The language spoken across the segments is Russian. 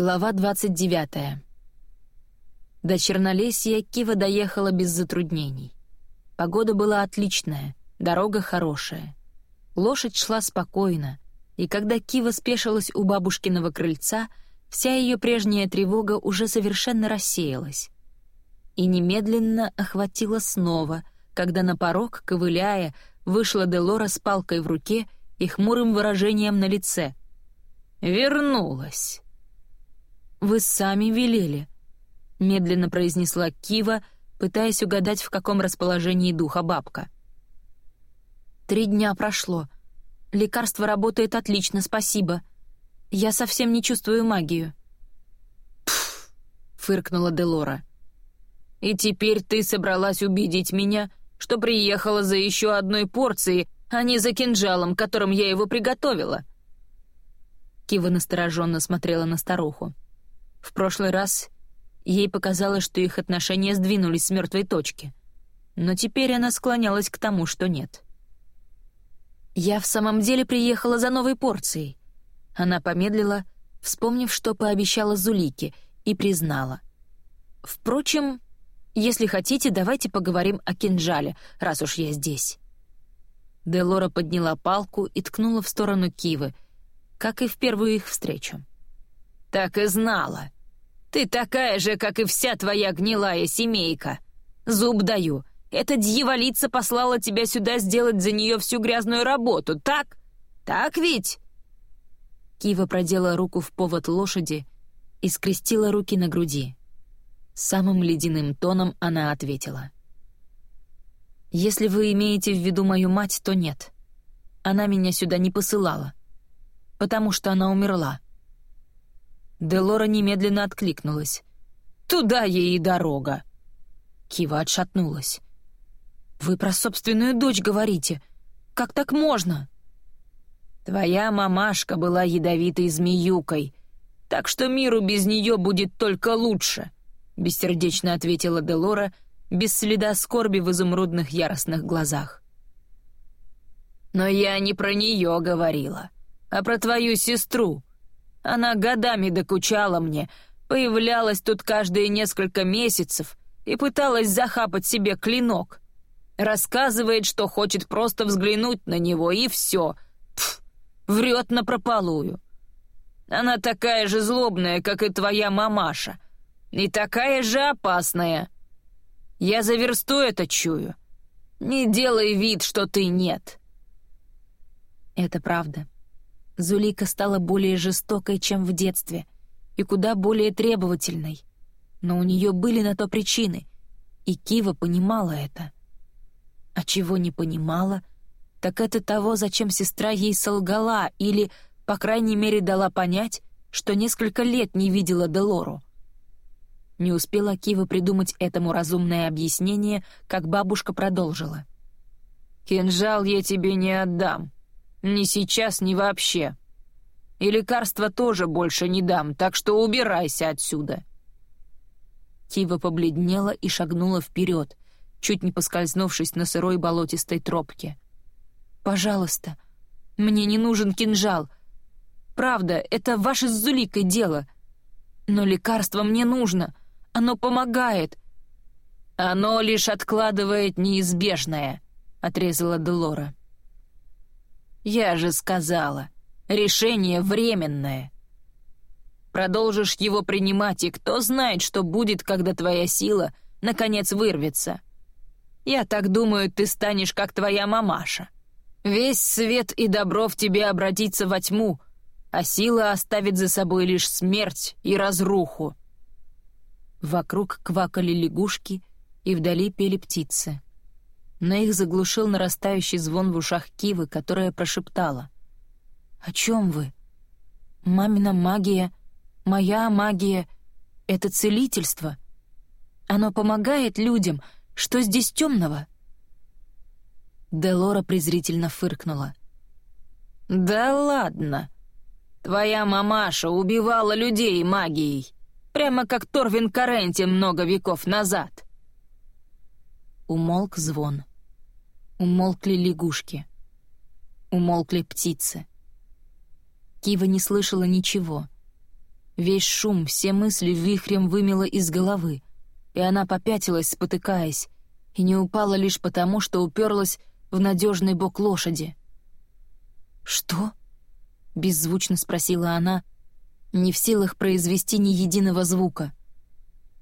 Глава 29. До Чернолесья Кива доехала без затруднений. Погода была отличная, дорога хорошая. Лошадь шла спокойно, и когда Кива спешилась у бабушкиного крыльца, вся ее прежняя тревога уже совершенно рассеялась. И немедленно охватила снова, когда на порог, ковыляя, вышла Делора с палкой в руке и хмурым выражением на лице. «Вернулась!» «Вы сами велели», — медленно произнесла Кива, пытаясь угадать, в каком расположении духа бабка. «Три дня прошло. Лекарство работает отлично, спасибо. Я совсем не чувствую магию». «Пф!» — фыркнула Делора. «И теперь ты собралась убедить меня, что приехала за еще одной порцией, а не за кинжалом, которым я его приготовила?» Кива настороженно смотрела на старуху. В прошлый раз ей показалось, что их отношения сдвинулись с мертвой точки, но теперь она склонялась к тому, что нет. «Я в самом деле приехала за новой порцией». Она помедлила, вспомнив, что пообещала Зулике, и признала. «Впрочем, если хотите, давайте поговорим о кинжале, раз уж я здесь». Делора подняла палку и ткнула в сторону Кивы, как и в первую их встречу. «Так и знала. Ты такая же, как и вся твоя гнилая семейка. Зуб даю, эта дьяволица послала тебя сюда сделать за нее всю грязную работу, так? Так ведь?» Кива продела руку в повод лошади и скрестила руки на груди. Самым ледяным тоном она ответила. «Если вы имеете в виду мою мать, то нет. Она меня сюда не посылала, потому что она умерла. Делора немедленно откликнулась. «Туда ей и дорога!» Кива отшатнулась. «Вы про собственную дочь говорите. Как так можно?» «Твоя мамашка была ядовитой змеюкой, так что миру без нее будет только лучше», — бессердечно ответила Делора, без следа скорби в изумрудных яростных глазах. «Но я не про нее говорила, а про твою сестру», она годами докучала мне, появлялась тут каждые несколько месяцев и пыталась захапать себе клинок. Рассказывает, что хочет просто взглянуть на него, и все. Пф, врет напропалую. Она такая же злобная, как и твоя мамаша. И такая же опасная. Я за версту это чую. Не делай вид, что ты нет. Это правда. Зулика стала более жестокой, чем в детстве, и куда более требовательной. Но у нее были на то причины, и Кива понимала это. А чего не понимала, так это того, зачем сестра ей солгала или, по крайней мере, дала понять, что несколько лет не видела Делору. Не успела Кива придумать этому разумное объяснение, как бабушка продолжила. «Кинжал я тебе не отдам», ни сейчас, ни вообще. И лекарства тоже больше не дам, так что убирайся отсюда». Кива побледнела и шагнула вперед, чуть не поскользнувшись на сырой болотистой тропке. «Пожалуйста, мне не нужен кинжал. Правда, это ваше с Зуликой дело. Но лекарство мне нужно. Оно помогает». «Оно лишь откладывает неизбежное», — отрезала Делора. «Я же сказала, решение временное. Продолжишь его принимать, и кто знает, что будет, когда твоя сила наконец вырвется. Я так думаю, ты станешь как твоя мамаша. Весь свет и добро в тебе обратится во тьму, а сила оставит за собой лишь смерть и разруху». Вокруг квакали лягушки, и вдали пели птицы но их заглушил нарастающий звон в ушах Кивы, которая прошептала. «О чем вы? Мамина магия, моя магия — это целительство. Оно помогает людям. Что здесь темного?» Делора презрительно фыркнула. «Да ладно. Твоя мамаша убивала людей магией, прямо как Торвин Карентин много веков назад». Умолк звон. Умолкли лягушки. Умолкли птицы. Кива не слышала ничего. Весь шум, все мысли вихрем вымело из головы, и она попятилась, спотыкаясь, и не упала лишь потому, что уперлась в надежный бок лошади. «Что?» — беззвучно спросила она, не в силах произвести ни единого звука.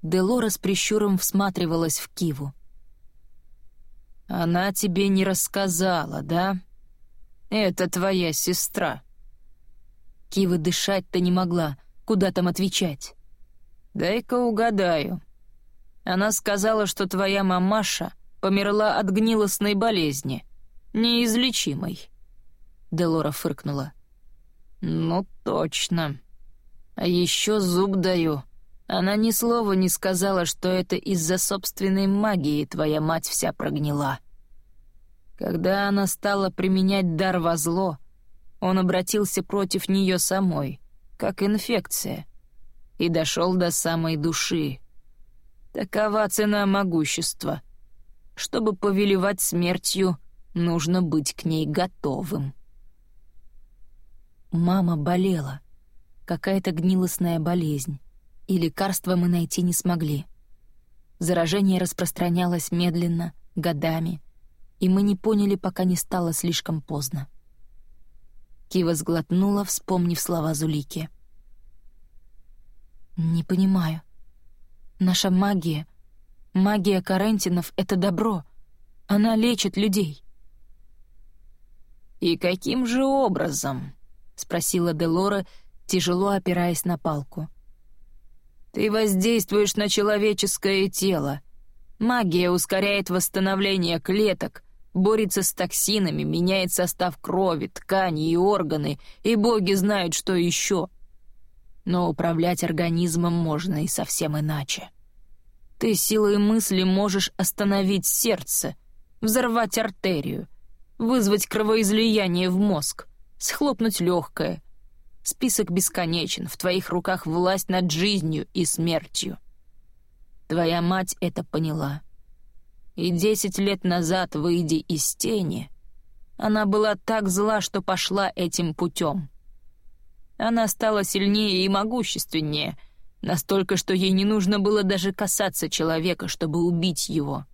Делора с прищуром всматривалась в Киву. «Она тебе не рассказала, да? Это твоя сестра». Кива дышать-то не могла, куда там отвечать. «Дай-ка угадаю. Она сказала, что твоя мамаша померла от гнилостной болезни, неизлечимой». Делора фыркнула. «Ну, точно. А еще зуб даю. Она ни слова не сказала, что это из-за собственной магии твоя мать вся прогнила. Когда она стала применять дар во зло, он обратился против нее самой, как инфекция, и дошел до самой души. Такова цена могущества. Чтобы повелевать смертью, нужно быть к ней готовым. Мама болела. Какая-то гнилостная болезнь и лекарства мы найти не смогли. Заражение распространялось медленно, годами, и мы не поняли, пока не стало слишком поздно. Кива сглотнула, вспомнив слова Зулики. «Не понимаю. Наша магия, магия Карентинов — это добро. Она лечит людей». «И каким же образом?» — спросила Делора, тяжело опираясь на палку. Ты воздействуешь на человеческое тело. Магия ускоряет восстановление клеток, борется с токсинами, меняет состав крови, ткани и органы, и боги знают, что еще. Но управлять организмом можно и совсем иначе. Ты силой мысли можешь остановить сердце, взорвать артерию, вызвать кровоизлияние в мозг, схлопнуть легкое, Список бесконечен, в твоих руках власть над жизнью и смертью. Твоя мать это поняла. И десять лет назад, выйдя из тени, она была так зла, что пошла этим путем. Она стала сильнее и могущественнее, настолько, что ей не нужно было даже касаться человека, чтобы убить его.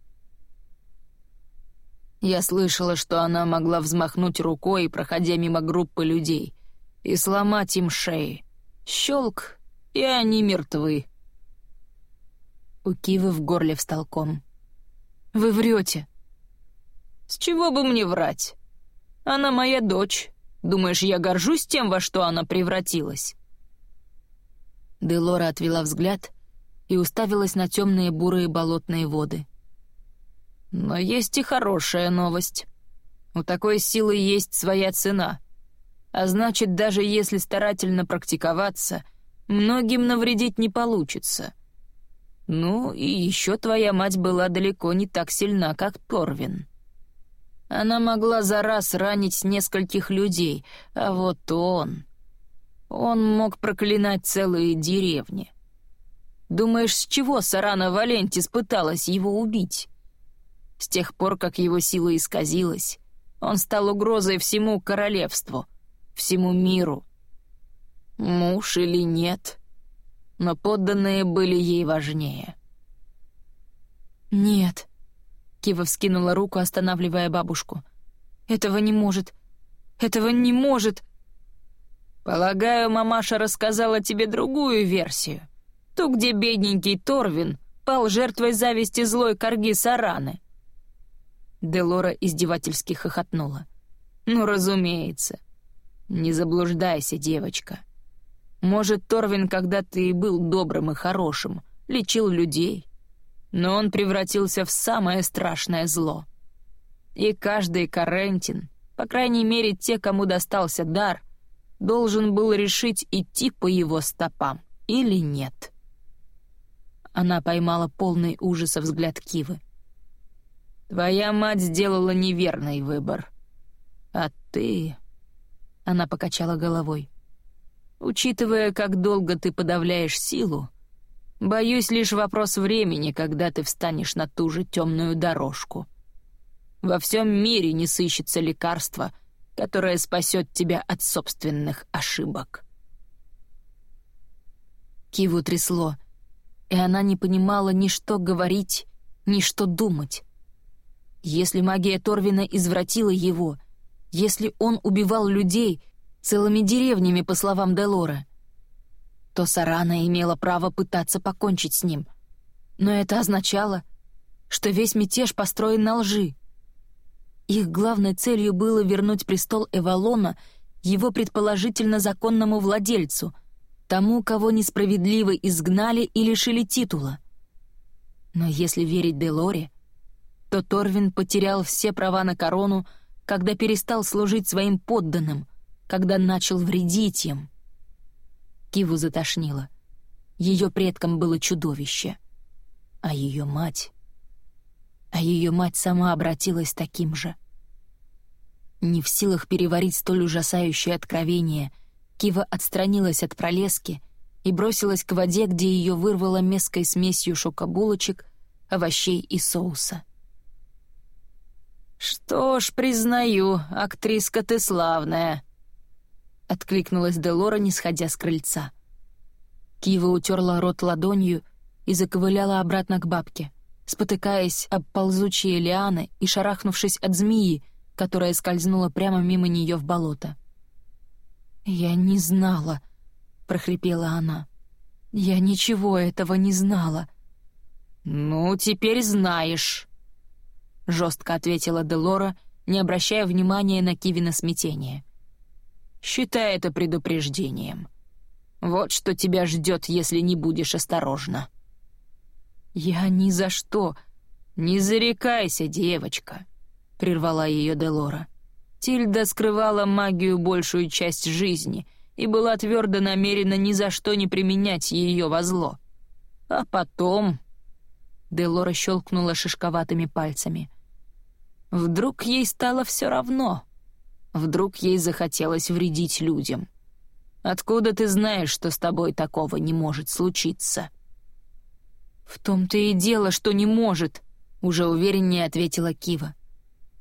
Я слышала, что она могла взмахнуть рукой, проходя мимо группы людей — и сломать им шеи. Щелк, и они мертвы. У Кивы в горле встал ком. «Вы врете!» «С чего бы мне врать? Она моя дочь. Думаешь, я горжусь тем, во что она превратилась?» Делора отвела взгляд и уставилась на темные бурые болотные воды. «Но есть и хорошая новость. У такой силы есть своя цена. А значит, даже если старательно практиковаться, многим навредить не получится. Ну, и еще твоя мать была далеко не так сильна, как Торвин. Она могла за раз ранить нескольких людей, а вот он... Он мог проклинать целые деревни. Думаешь, с чего Сарана Валентис пыталась его убить? С тех пор, как его сила исказилась, он стал угрозой всему королевству — всему миру. Муж или нет, но подданные были ей важнее. «Нет», — Кива вскинула руку, останавливая бабушку. «Этого не может. Этого не может». «Полагаю, мамаша рассказала тебе другую версию. Ту, где бедненький Торвин пал жертвой зависти злой корги Сараны». Делора издевательски хохотнула. «Ну, разумеется. «Не заблуждайся, девочка. Может, Торвин когда-то и был добрым и хорошим, лечил людей, но он превратился в самое страшное зло. И каждый Карентин, по крайней мере те, кому достался дар, должен был решить, идти по его стопам или нет». Она поймала полный ужаса взгляд Кивы. «Твоя мать сделала неверный выбор. А ты...» Она покачала головой. «Учитывая, как долго ты подавляешь силу, боюсь лишь вопрос времени, когда ты встанешь на ту же темную дорожку. Во всем мире не сыщется лекарства, которое спасет тебя от собственных ошибок». Киву трясло, и она не понимала ни что говорить, ни что думать. Если магия Торвина извратила его, если он убивал людей целыми деревнями, по словам Делора, то Сарана имела право пытаться покончить с ним. Но это означало, что весь мятеж построен на лжи. Их главной целью было вернуть престол Эвалона его предположительно законному владельцу, тому, кого несправедливо изгнали и лишили титула. Но если верить Делоре, то Торвин потерял все права на корону, когда перестал служить своим подданным, когда начал вредить им. Киву затошнило. Ее предком было чудовище. А ее мать... А ее мать сама обратилась таким же. Не в силах переварить столь ужасающее откровение, Кива отстранилась от пролески и бросилась к воде, где ее вырвало меской смесью шокобулочек, овощей и соуса. «Что ж, признаю, актриска ты славная», — откликнулась Делора, не сходя с крыльца. Кива утерла рот ладонью и заковыляла обратно к бабке, спотыкаясь об ползучие лианы и шарахнувшись от змеи, которая скользнула прямо мимо нее в болото. «Я не знала», — прохрипела она. «Я ничего этого не знала». «Ну, теперь знаешь», — жестко ответила Делора, не обращая внимания на Кивина смятение. «Считай это предупреждением. Вот что тебя ждет, если не будешь осторожна». «Я ни за что...» «Не зарекайся, девочка», — прервала ее Делора. Тильда скрывала магию большую часть жизни и была твердо намерена ни за что не применять ее во зло. А потом... Делора щелкнула шишковатыми пальцами. Вдруг ей стало все равно. Вдруг ей захотелось вредить людям. Откуда ты знаешь, что с тобой такого не может случиться?» «В том-то и дело, что не может», — уже увереннее ответила Кива.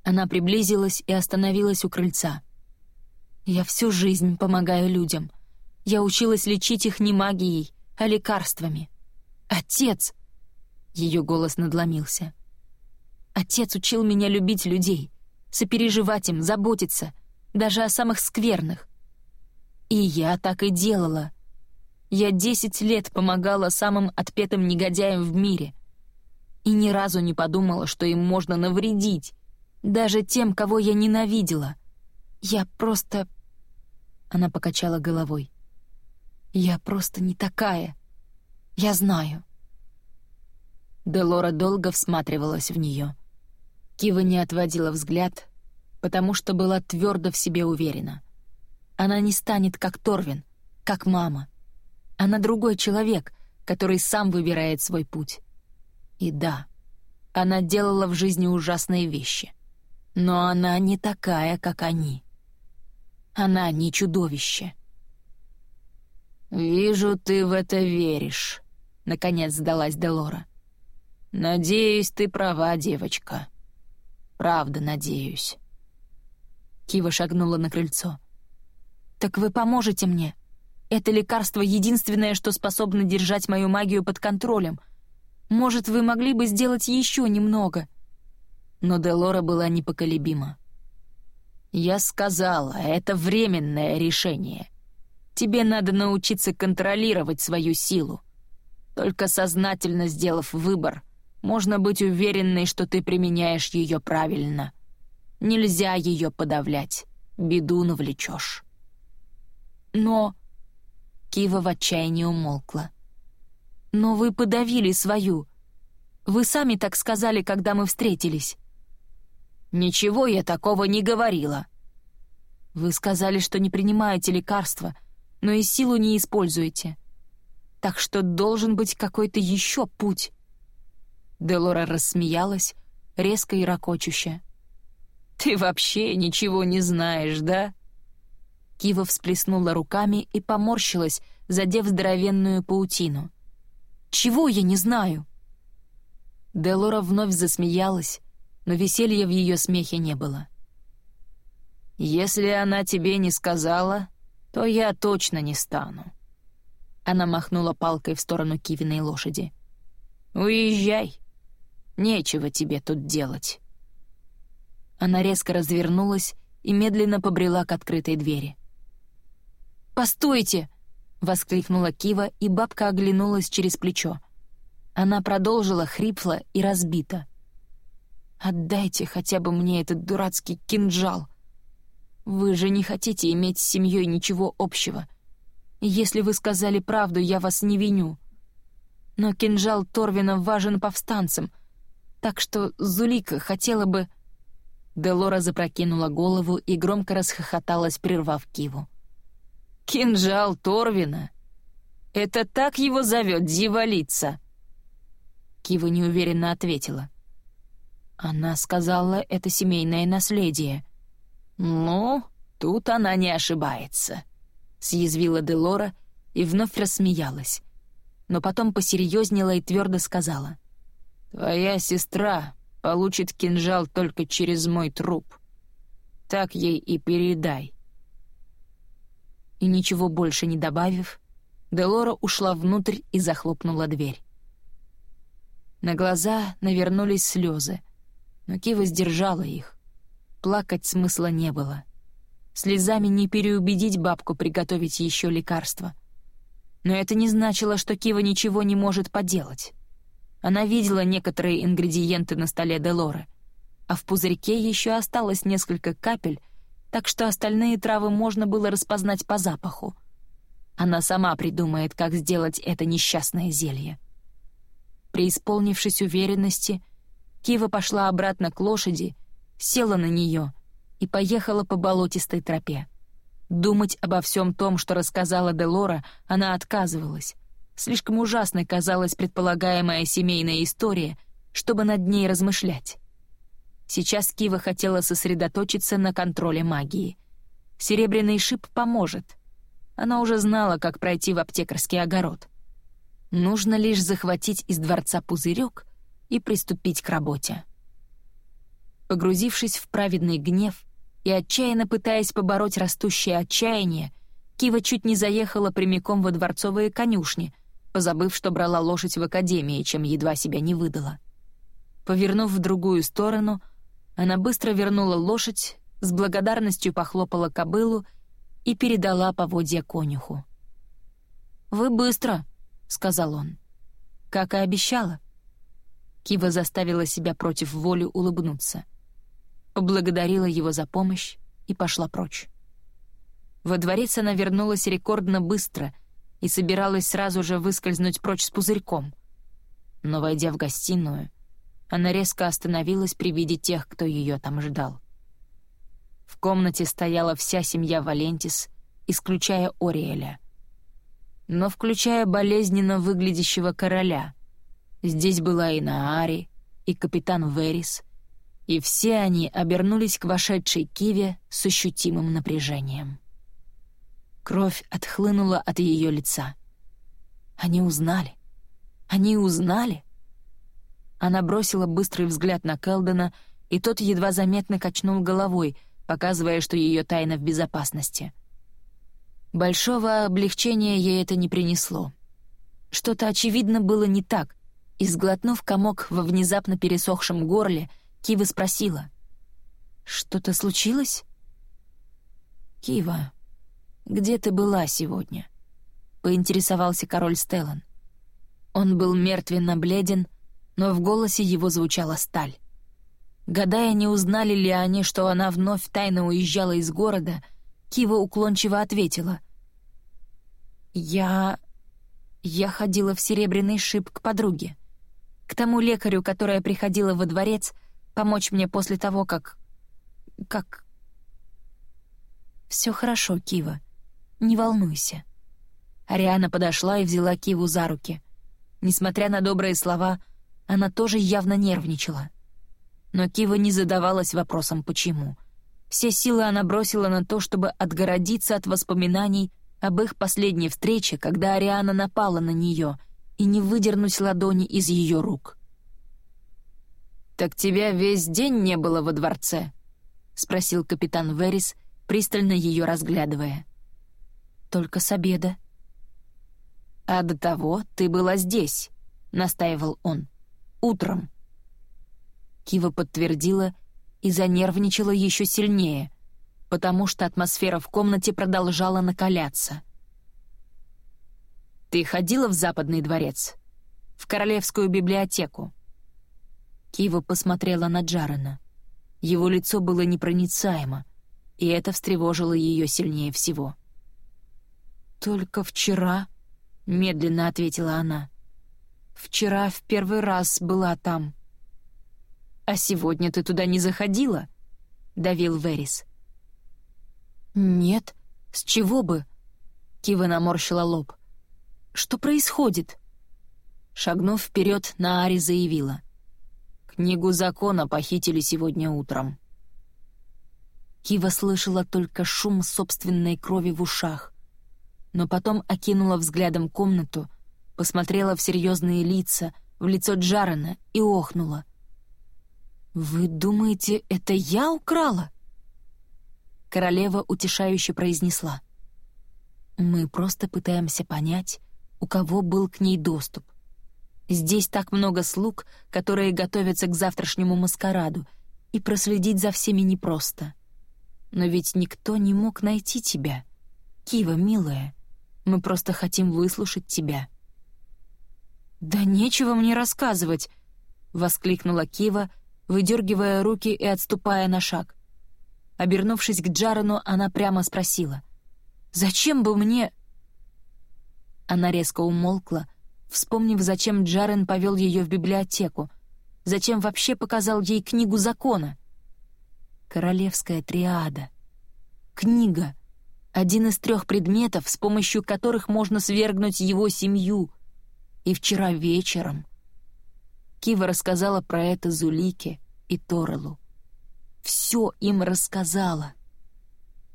Она приблизилась и остановилась у крыльца. «Я всю жизнь помогаю людям. Я училась лечить их не магией, а лекарствами. Отец!» Ее голос надломился. «Отец учил меня любить людей, сопереживать им, заботиться, даже о самых скверных. И я так и делала. Я десять лет помогала самым отпетым негодяям в мире. И ни разу не подумала, что им можно навредить, даже тем, кого я ненавидела. Я просто...» Она покачала головой. «Я просто не такая. Я знаю». Делора долго всматривалась в нее. Кива не отводила взгляд, потому что была твердо в себе уверена. Она не станет как Торвин, как мама. Она другой человек, который сам выбирает свой путь. И да, она делала в жизни ужасные вещи — но она не такая, как они. Она не чудовище. «Вижу, ты в это веришь», — наконец сдалась Делора. «Надеюсь, ты права, девочка. Правда, надеюсь». Кива шагнула на крыльцо. «Так вы поможете мне? Это лекарство единственное, что способно держать мою магию под контролем. Может, вы могли бы сделать еще немного?» но Делора была непоколебима. «Я сказала, это временное решение. Тебе надо научиться контролировать свою силу. Только сознательно сделав выбор, можно быть уверенной, что ты применяешь ее правильно. Нельзя ее подавлять, беду навлечешь». «Но...» Кива в отчаянии умолкла. «Но вы подавили свою. Вы сами так сказали, когда мы встретились». «Ничего я такого не говорила». «Вы сказали, что не принимаете лекарства, но и силу не используете. Так что должен быть какой-то еще путь». Делора рассмеялась, резко и ракочуще. «Ты вообще ничего не знаешь, да?» Кива всплеснула руками и поморщилась, задев здоровенную паутину. «Чего я не знаю?» Делора вновь засмеялась, но веселья в ее смехе не было. «Если она тебе не сказала, то я точно не стану. Она махнула палкой в сторону Кивиной лошади. «Уезжай. Нечего тебе тут делать». Она резко развернулась и медленно побрела к открытой двери. «Постойте!» — воскликнула Кива, и бабка оглянулась через плечо. Она продолжила хрипло и разбито. «Отдайте хотя бы мне этот дурацкий кинжал. Вы же не хотите иметь с семьей ничего общего. Если вы сказали правду, я вас не виню. Но кинжал Торвина важен повстанцам, так что Зулика хотела бы...» Делора запрокинула голову и громко расхохоталась, прервав Киву. «Кинжал Торвина? Это так его зовет дьяволица?» Кива неуверенно ответила. Она сказала, это семейное наследие. «Ну, тут она не ошибается», — съязвила Делора и вновь рассмеялась. Но потом посерьезнела и твердо сказала. «Твоя сестра получит кинжал только через мой труп. Так ей и передай». И ничего больше не добавив, Делора ушла внутрь и захлопнула дверь. На глаза навернулись слезы, но Кива сдержала их. Плакать смысла не было. Слезами не переубедить бабку приготовить еще лекарство. Но это не значило, что Кива ничего не может поделать. Она видела некоторые ингредиенты на столе Делоры, а в пузырьке еще осталось несколько капель, так что остальные травы можно было распознать по запаху. Она сама придумает, как сделать это несчастное зелье. Преисполнившись уверенности, Кива пошла обратно к лошади, села на нее и поехала по болотистой тропе. Думать обо всем том, что рассказала Делора, она отказывалась. Слишком ужасной казалась предполагаемая семейная история, чтобы над ней размышлять. Сейчас Кива хотела сосредоточиться на контроле магии. Серебряный шип поможет. Она уже знала, как пройти в аптекарский огород. Нужно лишь захватить из дворца пузырек и приступить к работе. Погрузившись в праведный гнев и отчаянно пытаясь побороть растущее отчаяние, Кива чуть не заехала прямиком во дворцовые конюшни, позабыв, что брала лошадь в академии, чем едва себя не выдала. Повернув в другую сторону, она быстро вернула лошадь, с благодарностью похлопала кобылу и передала поводья конюху. «Вы быстро», — сказал он. «Как и обещала». Кива заставила себя против воли улыбнуться. Поблагодарила его за помощь и пошла прочь. Во дворец она вернулась рекордно быстро и собиралась сразу же выскользнуть прочь с пузырьком. Но, войдя в гостиную, она резко остановилась при виде тех, кто ее там ждал. В комнате стояла вся семья Валентис, исключая Ориэля. Но включая болезненно выглядящего короля — Здесь была и Наари, и капитан Верис, и все они обернулись к вошедшей Киве с ощутимым напряжением. Кровь отхлынула от ее лица. Они узнали. Они узнали. Она бросила быстрый взгляд на Келдена, и тот едва заметно качнул головой, показывая, что ее тайна в безопасности. Большого облегчения ей это не принесло. Что-то, очевидно, было не так, и, сглотнув комок во внезапно пересохшем горле, Кива спросила. «Что-то случилось?» «Кива, где ты была сегодня?» — поинтересовался король Стеллан. Он был мертвенно бледен, но в голосе его звучала сталь. Гадая, не узнали ли они, что она вновь тайно уезжала из города, Кива уклончиво ответила. «Я... я ходила в Серебряный шип к подруге к тому лекарю, которая приходила во дворец, помочь мне после того, как... как... Все хорошо, Кива. Не волнуйся». Ариана подошла и взяла Киву за руки. Несмотря на добрые слова, она тоже явно нервничала. Но Кива не задавалась вопросом «почему?». Все силы она бросила на то, чтобы отгородиться от воспоминаний об их последней встрече, когда Ариана напала на нее — и не выдернуть ладони из ее рук. «Так тебя весь день не было во дворце?» — спросил капитан Верис, пристально ее разглядывая. «Только с обеда». «А до того ты была здесь», — настаивал он. «Утром». Кива подтвердила и занервничала еще сильнее, потому что атмосфера в комнате продолжала накаляться. «Ты ходила в Западный дворец? В Королевскую библиотеку?» Кива посмотрела на Джарена. Его лицо было непроницаемо, и это встревожило ее сильнее всего. «Только вчера», — медленно ответила она. «Вчера в первый раз была там». «А сегодня ты туда не заходила?» — давил Верис. «Нет, с чего бы?» — Кива наморщила лоб. «Что происходит?» Шагнув вперед, Наари заявила. «Книгу закона похитили сегодня утром». Кива слышала только шум собственной крови в ушах но потом окинула взглядом комнату, посмотрела в серьезные лица, в лицо Джарена и охнула. «Вы думаете, это я украла?» Королева утешающе произнесла. «Мы просто пытаемся понять, у кого был к ней доступ. Здесь так много слуг, которые готовятся к завтрашнему маскараду, и проследить за всеми непросто. Но ведь никто не мог найти тебя. Кива, милая, мы просто хотим выслушать тебя». «Да нечего мне рассказывать!» — воскликнула Кива, выдергивая руки и отступая на шаг. Обернувшись к Джарену, она прямо спросила. «Зачем бы мне...» Она резко умолкла, вспомнив, зачем Джарен повел ее в библиотеку, зачем вообще показал ей книгу закона. Королевская триада. Книга — один из трех предметов, с помощью которых можно свергнуть его семью. И вчера вечером Кива рассказала про это Зулике и Торелу. Все им рассказала.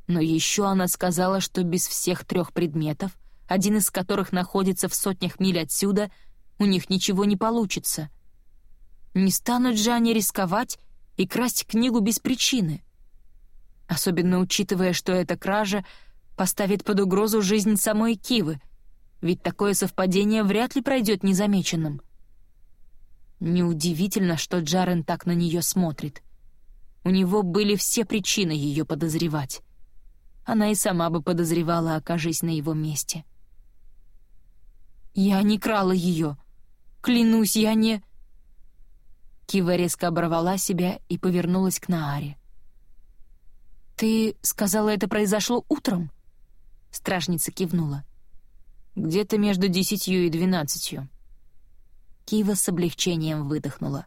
Но еще она сказала, что без всех трех предметов, один из которых находится в сотнях миль отсюда, у них ничего не получится. Не станут же они рисковать и красть книгу без причины. Особенно учитывая, что эта кража — поставит под угрозу жизнь самой Кивы, ведь такое совпадение вряд ли пройдет незамеченным. Неудивительно, что Джарен так на нее смотрит. У него были все причины ее подозревать. Она и сама бы подозревала, окажись на его месте. «Я не крала ее. Клянусь, я не...» Кива резко оборвала себя и повернулась к Нааре. «Ты сказала, это произошло утром?» Стражница кивнула. «Где-то между десятью и двенадцатью». Кива с облегчением выдохнула.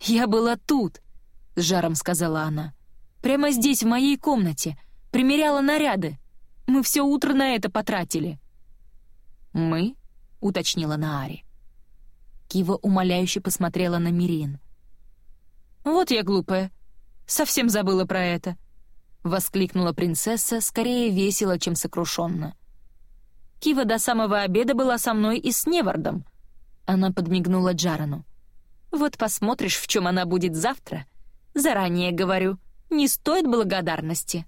«Я была тут!» — с жаром сказала она. «Прямо здесь, в моей комнате. Примеряла наряды. Мы все утро на это потратили». «Мы?» — уточнила Наари. Кива умоляюще посмотрела на Мирин. «Вот я глупая. Совсем забыла про это. — воскликнула принцесса, скорее весело, чем сокрушенно. «Кива до самого обеда была со мной и с Невардом». Она подмигнула Джарану. «Вот посмотришь, в чем она будет завтра. Заранее говорю, не стоит благодарности».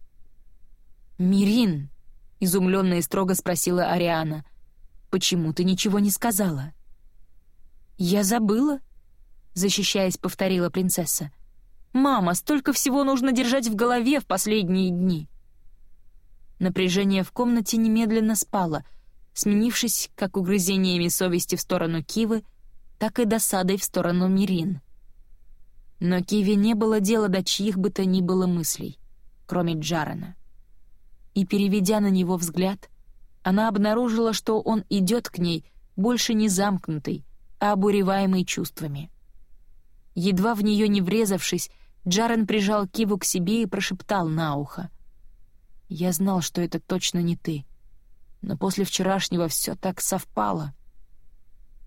«Мирин», — изумленно и строго спросила Ариана, — «почему ты ничего не сказала?» «Я забыла», — защищаясь, повторила принцесса. «Мама, столько всего нужно держать в голове в последние дни!» Напряжение в комнате немедленно спало, сменившись как угрызениями совести в сторону Кивы, так и досадой в сторону Мирин. Но Киве не было дела до чьих бы то ни было мыслей, кроме Джарена. И, переведя на него взгляд, она обнаружила, что он идет к ней больше не замкнутый, а обуреваемый чувствами. Едва в нее не врезавшись, Джарен прижал Киву к себе и прошептал на ухо. «Я знал, что это точно не ты. Но после вчерашнего все так совпало».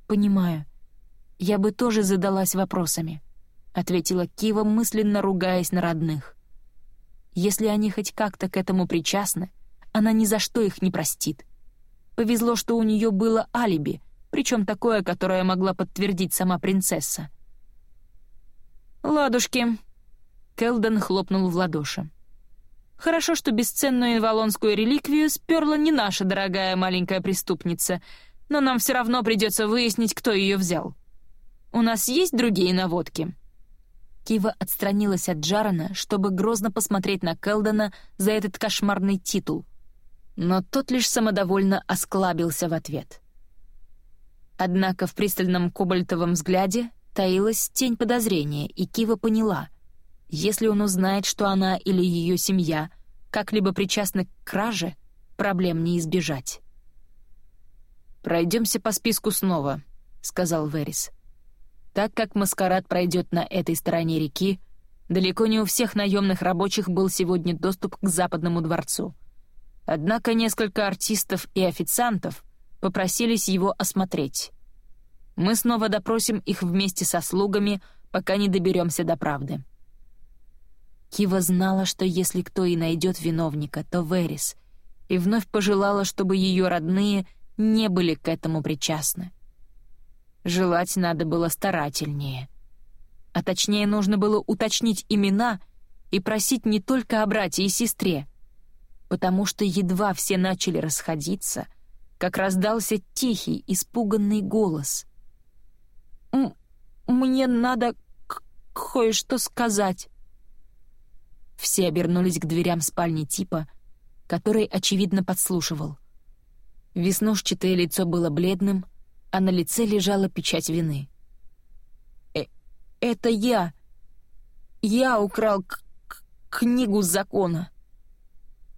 «Понимаю. Я бы тоже задалась вопросами», — ответила Кива, мысленно ругаясь на родных. «Если они хоть как-то к этому причастны, она ни за что их не простит. Повезло, что у нее было алиби, причем такое, которое могла подтвердить сама принцесса». «Ладушки», Келден хлопнул в ладоши. «Хорошо, что бесценную инвалонскую реликвию сперла не наша дорогая маленькая преступница. но нам все равно придется выяснить, кто ее взял. У нас есть другие наводки?» Кива отстранилась от Джарана, чтобы грозно посмотреть на Келдона за этот кошмарный титул. Но тот лишь самодовольно осклабился в ответ. Однако в пристальном кобальтовом взгляде таилась тень подозрения, и Кива поняла, если он узнает, что она или ее семья как-либо причастны к краже, проблем не избежать. «Пройдемся по списку снова», — сказал Верис. Так как маскарад пройдет на этой стороне реки, далеко не у всех наемных рабочих был сегодня доступ к Западному дворцу. Однако несколько артистов и официантов попросились его осмотреть. Мы снова допросим их вместе со слугами, пока не доберемся до правды. Кива знала, что если кто и найдет виновника, то Верис, и вновь пожелала, чтобы ее родные не были к этому причастны. Желать надо было старательнее. А точнее, нужно было уточнить имена и просить не только о брате и сестре, потому что едва все начали расходиться, как раздался тихий, испуганный голос. «Мне надо кое-что сказать». Все обернулись к дверям спальни типа, который, очевидно, подслушивал. Веснушчатое лицо было бледным, а на лице лежала печать вины. «Э «Это я! Я украл книгу закона!»